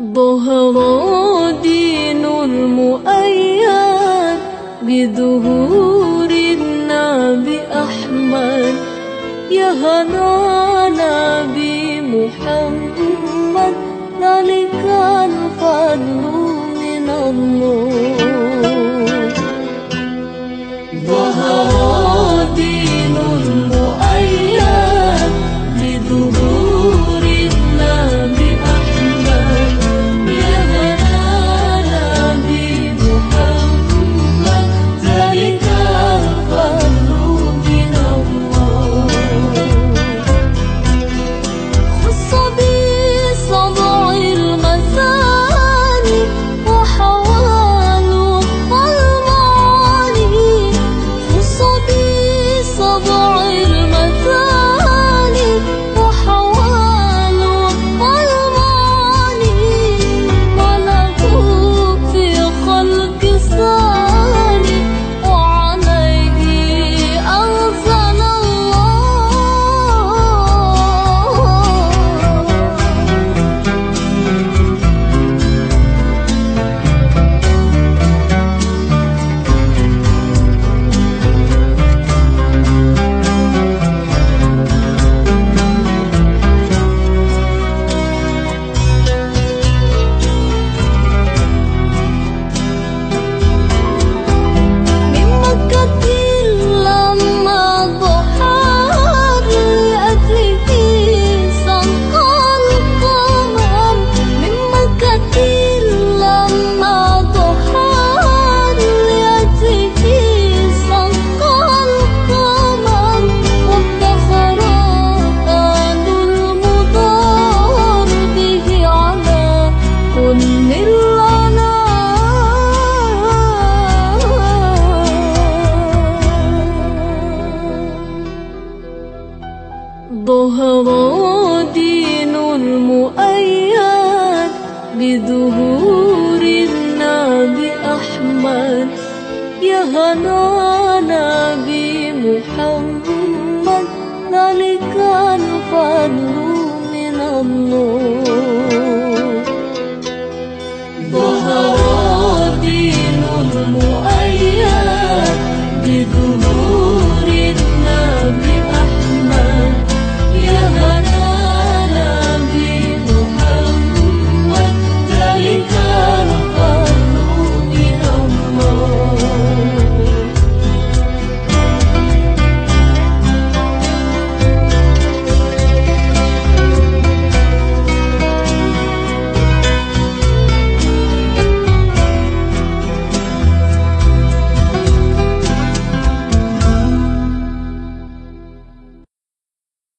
ظهر دين المؤيد بظهور النبي أحمد يا هنا نبي بمحمد ذلك الفضل من الله. بظهور النعم أحمد. يا هنا نبي محمد ذلك الفضل من الله. ظهر دين المؤيد بظهور